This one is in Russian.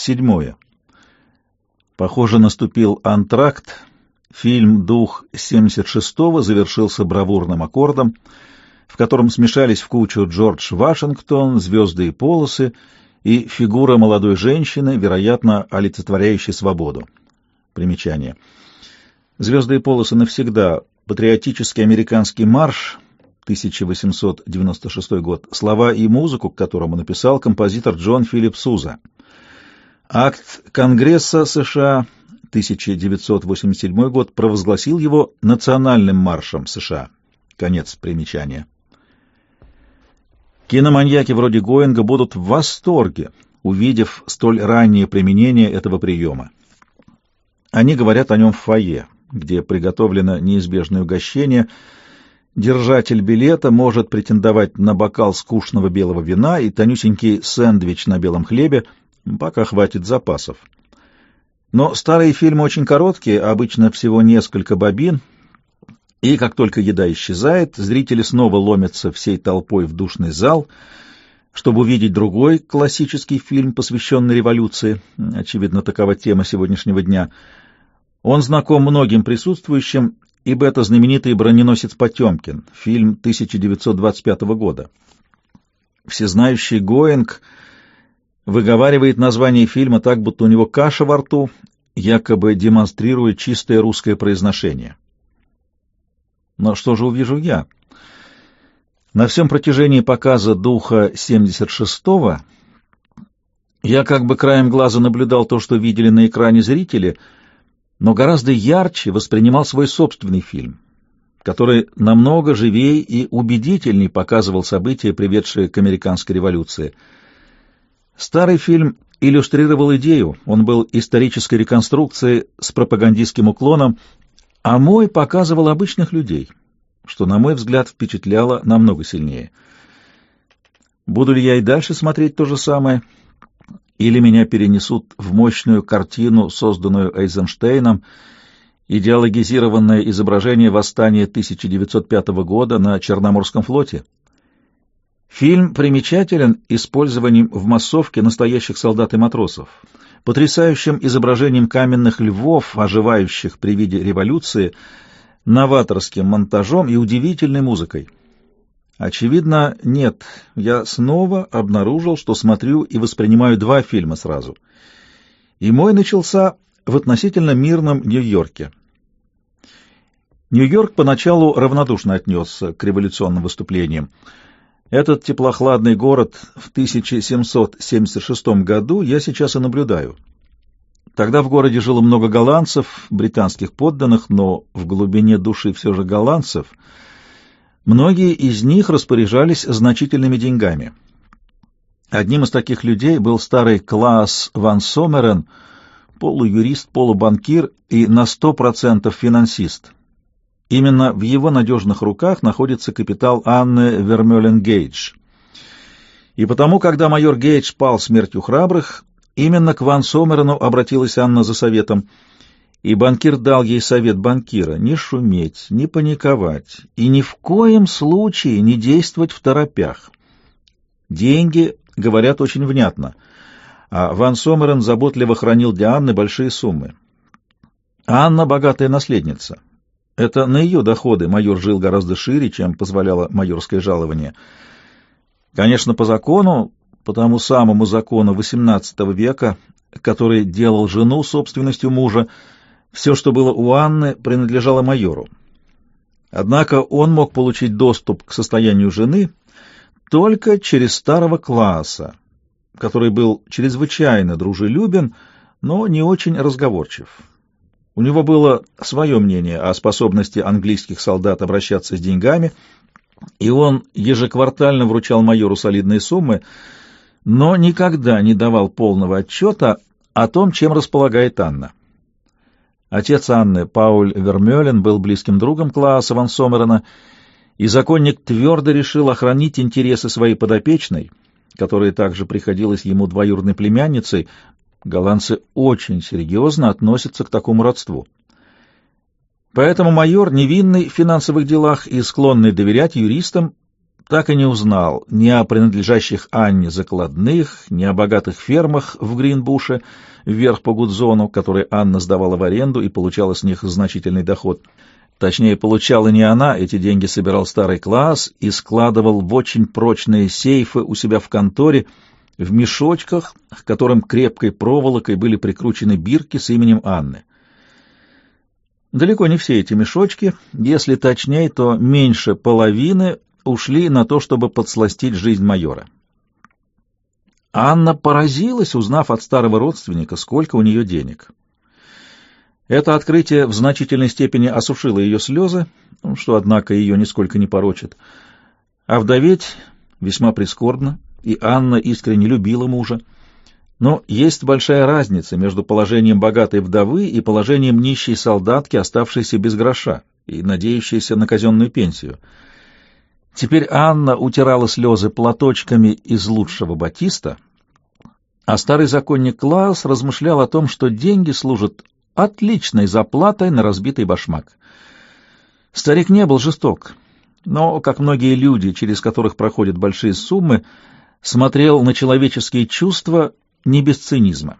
Седьмое. Похоже, наступил антракт. Фильм «Дух 76-го» завершился бравурным аккордом, в котором смешались в кучу Джордж Вашингтон, «Звезды и полосы» и фигура молодой женщины, вероятно, олицетворяющей свободу. Примечание. «Звезды и полосы навсегда» — патриотический американский марш, 1896 год, слова и музыку к которому написал композитор Джон Филипп Суза. Акт Конгресса США 1987 год провозгласил его национальным маршем США. Конец примечания. Киноманьяки вроде Гоинга будут в восторге, увидев столь раннее применение этого приема. Они говорят о нем в фойе, где приготовлено неизбежное угощение. Держатель билета может претендовать на бокал скучного белого вина и тонюсенький сэндвич на белом хлебе — Пока хватит запасов. Но старые фильмы очень короткие, обычно всего несколько бобин, и как только еда исчезает, зрители снова ломятся всей толпой в душный зал, чтобы увидеть другой классический фильм, посвященный революции. Очевидно, такова тема сегодняшнего дня. Он знаком многим присутствующим, ибо это знаменитый броненосец Потемкин, фильм 1925 года. Всезнающий Гоинг — выговаривает название фильма так, будто у него каша во рту, якобы демонстрируя чистое русское произношение. Но что же увижу я? На всем протяжении показа «Духа 76-го» я как бы краем глаза наблюдал то, что видели на экране зрители, но гораздо ярче воспринимал свой собственный фильм, который намного живее и убедительней показывал события, приведшие к американской революции — Старый фильм иллюстрировал идею, он был исторической реконструкцией с пропагандистским уклоном, а мой показывал обычных людей, что, на мой взгляд, впечатляло намного сильнее. Буду ли я и дальше смотреть то же самое, или меня перенесут в мощную картину, созданную Эйзенштейном, идеологизированное изображение восстания 1905 года на Черноморском флоте? Фильм примечателен использованием в массовке настоящих солдат и матросов, потрясающим изображением каменных львов, оживающих при виде революции, новаторским монтажом и удивительной музыкой. Очевидно, нет, я снова обнаружил, что смотрю и воспринимаю два фильма сразу. И мой начался в относительно мирном Нью-Йорке. Нью-Йорк поначалу равнодушно отнесся к революционным выступлениям, этот теплохладный город в 1776 году я сейчас и наблюдаю. Тогда в городе жило много голландцев, британских подданных, но в глубине души все же голландцев. Многие из них распоряжались значительными деньгами. Одним из таких людей был старый Клаас Ван Сомерен, полуюрист, полубанкир и на сто процентов финансист. Именно в его надежных руках находится капитал Анны Вермёлен-Гейдж. И потому, когда майор Гейдж пал смертью храбрых, именно к Ван Сомерену обратилась Анна за советом, и банкир дал ей совет банкира не шуметь, не паниковать и ни в коем случае не действовать в торопях. Деньги говорят очень внятно, а Ван Сомерен заботливо хранил для Анны большие суммы. Анна — богатая наследница, это на ее доходы майор жил гораздо шире, чем позволяло майорское жалование. Конечно, по закону, по тому самому закону XVIII века, который делал жену собственностью мужа, все, что было у Анны, принадлежало майору. Однако он мог получить доступ к состоянию жены только через старого класса, который был чрезвычайно дружелюбен, но не очень разговорчив. У него было свое мнение о способности английских солдат обращаться с деньгами, и он ежеквартально вручал майору солидные суммы, но никогда не давал полного отчета о том, чем располагает Анна. Отец Анны, Пауль Вермёлен, был близким другом Клааса ван Сомерена, и законник твердо решил охранить интересы своей подопечной, которая также приходилась ему двоюродной племянницей, Голландцы очень серьезно относятся к такому родству. Поэтому майор, невинный в финансовых делах и склонный доверять юристам, так и не узнал ни о принадлежащих Анне закладных, ни о богатых фермах в Гринбуше, вверх по Гудзону, которые Анна сдавала в аренду и получала с них значительный доход. Точнее, получала не она, эти деньги собирал старый класс и складывал в очень прочные сейфы у себя в конторе, в мешочках, к которым крепкой проволокой были прикручены бирки с именем Анны. Далеко не все эти мешочки, если точнее, то меньше половины ушли на то, чтобы подсластить жизнь майора. Анна поразилась, узнав от старого родственника, сколько у нее денег. Это открытие в значительной степени осушило ее слезы, что, однако, ее нисколько не порочит. А вдоветь весьма прискорбно, и Анна искренне любила мужа. Но есть большая разница между положением богатой вдовы и положением нищей солдатки, оставшейся без гроша и надеющейся на казенную пенсию — Теперь Анна утирала слезы платочками из лучшего батиста, а старый законник Клаус размышлял о том, что деньги служат отличной заплатой на разбитый башмак. Старик не был жесток, но, как многие люди, через которых проходят большие суммы, смотрел на человеческие чувства не без цинизма.